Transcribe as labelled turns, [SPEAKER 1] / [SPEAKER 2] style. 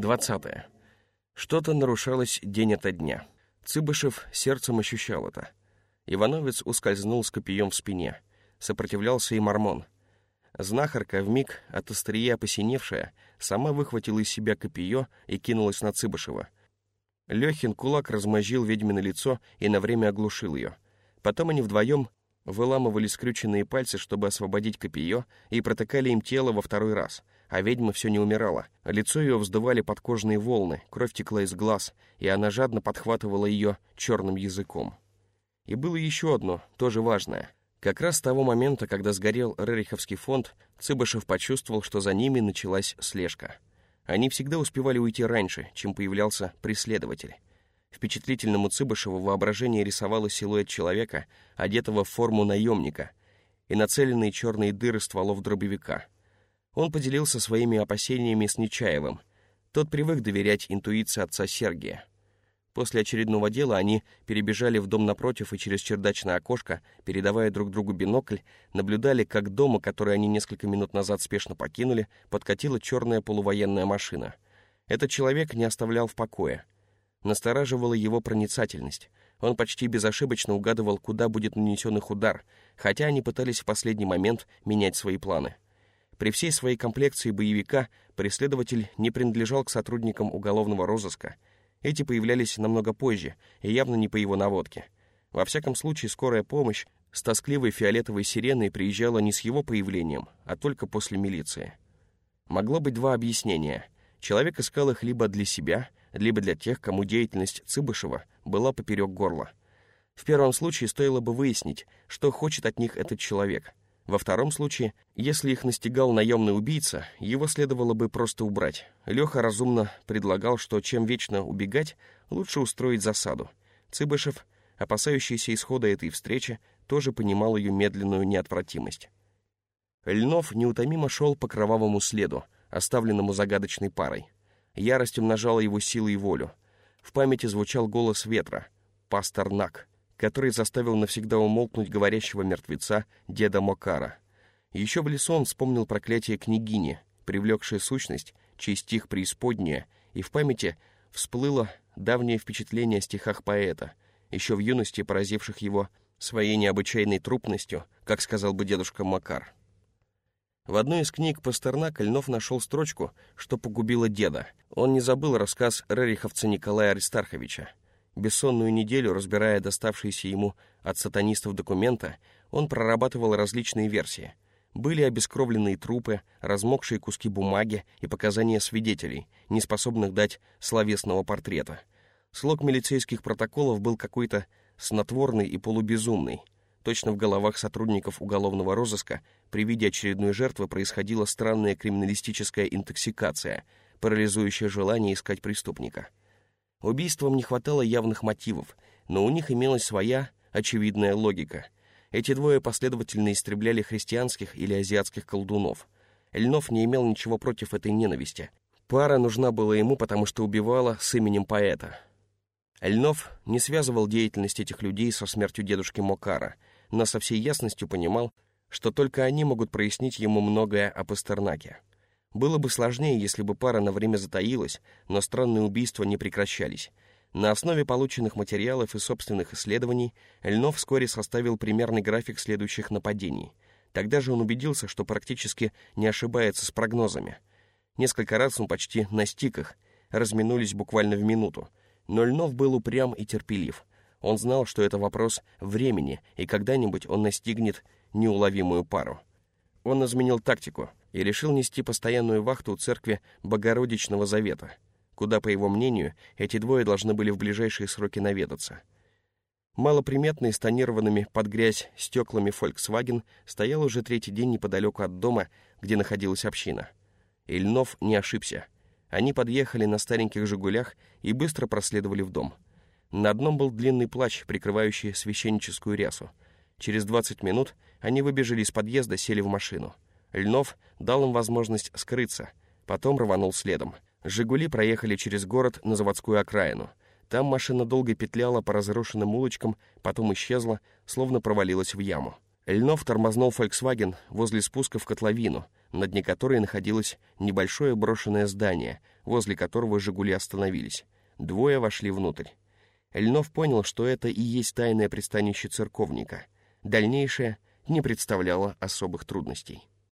[SPEAKER 1] 20. Что-то нарушалось день ото дня. Цыбышев сердцем ощущал это. Ивановец ускользнул с копьем в спине. Сопротивлялся и мормон. Знахарка, вмиг от острия посиневшая, сама выхватила из себя копье и кинулась на Цыбышева. Лехин кулак размозжил ведьмино лицо и на время оглушил ее. Потом они вдвоем выламывали скрюченные пальцы, чтобы освободить копье, и протыкали им тело во второй раз — а ведьма все не умирала. Лицо ее вздували подкожные волны, кровь текла из глаз, и она жадно подхватывала ее черным языком. И было еще одно, тоже важное. Как раз с того момента, когда сгорел Рериховский фонд, Цыбышев почувствовал, что за ними началась слежка. Они всегда успевали уйти раньше, чем появлялся преследователь. Впечатлительному Цыбышеву воображение рисовало силуэт человека, одетого в форму наемника, и нацеленные черные дыры стволов дробовика — он поделился своими опасениями с Нечаевым. Тот привык доверять интуиции отца Сергия. После очередного дела они перебежали в дом напротив и через чердачное окошко, передавая друг другу бинокль, наблюдали, как к дому, который они несколько минут назад спешно покинули, подкатила черная полувоенная машина. Этот человек не оставлял в покое. Настораживала его проницательность. Он почти безошибочно угадывал, куда будет нанесен их удар, хотя они пытались в последний момент менять свои планы. При всей своей комплекции боевика преследователь не принадлежал к сотрудникам уголовного розыска. Эти появлялись намного позже, и явно не по его наводке. Во всяком случае, скорая помощь с тоскливой фиолетовой сиреной приезжала не с его появлением, а только после милиции. Могло быть два объяснения. Человек искал их либо для себя, либо для тех, кому деятельность Цыбышева была поперек горла. В первом случае стоило бы выяснить, что хочет от них этот человек — во втором случае, если их настигал наемный убийца, его следовало бы просто убрать. Леха разумно предлагал, что чем вечно убегать, лучше устроить засаду. Цыбышев, опасающийся исхода этой встречи, тоже понимал ее медленную неотвратимость. Льнов неутомимо шел по кровавому следу, оставленному загадочной парой. Ярость умножала его силы и волю. В памяти звучал голос ветра — Пастернак который заставил навсегда умолкнуть говорящего мертвеца деда Мокара. Еще в лесу он вспомнил проклятие княгини, привлекшее сущность, чей стих преисподняя, и в памяти всплыло давнее впечатление о стихах поэта, еще в юности поразивших его своей необычайной трупностью, как сказал бы дедушка Макар. В одной из книг Пастернака Льнов нашел строчку, что погубило деда. Он не забыл рассказ рериховца Николая Аристарховича. Бессонную неделю, разбирая доставшиеся ему от сатанистов документа, он прорабатывал различные версии. Были обескровленные трупы, размокшие куски бумаги и показания свидетелей, не способных дать словесного портрета. Слог милицейских протоколов был какой-то снотворный и полубезумный. Точно в головах сотрудников уголовного розыска при виде очередной жертвы происходила странная криминалистическая интоксикация, парализующая желание искать преступника. Убийствам не хватало явных мотивов, но у них имелась своя очевидная логика. Эти двое последовательно истребляли христианских или азиатских колдунов. Льнов не имел ничего против этой ненависти. Пара нужна была ему, потому что убивала с именем поэта. Льнов не связывал деятельность этих людей со смертью дедушки Мокара, но со всей ясностью понимал, что только они могут прояснить ему многое о Пастернаке. Было бы сложнее, если бы пара на время затаилась, но странные убийства не прекращались. На основе полученных материалов и собственных исследований Льнов вскоре составил примерный график следующих нападений. Тогда же он убедился, что практически не ошибается с прогнозами. Несколько раз он почти настиг их, разминулись буквально в минуту. Но Льнов был упрям и терпелив. Он знал, что это вопрос времени, и когда-нибудь он настигнет неуловимую пару. Он изменил тактику — и решил нести постоянную вахту у церкви Богородичного Завета, куда, по его мнению, эти двое должны были в ближайшие сроки наведаться. Малоприметный, с тонированными под грязь стеклами Volkswagen стоял уже третий день неподалеку от дома, где находилась община. Ильнов не ошибся. Они подъехали на стареньких «Жигулях» и быстро проследовали в дом. На одном был длинный плащ, прикрывающий священническую рясу. Через 20 минут они выбежали из подъезда, сели в машину — Льнов дал им возможность скрыться, потом рванул следом. «Жигули» проехали через город на заводскую окраину. Там машина долго петляла по разрушенным улочкам, потом исчезла, словно провалилась в яму. Льнов тормознул «Фольксваген» возле спуска в котловину, на дне которой находилось небольшое брошенное здание, возле которого «Жигули» остановились. Двое вошли внутрь. Льнов понял, что это и есть тайное пристанище церковника. Дальнейшее не представляло особых трудностей.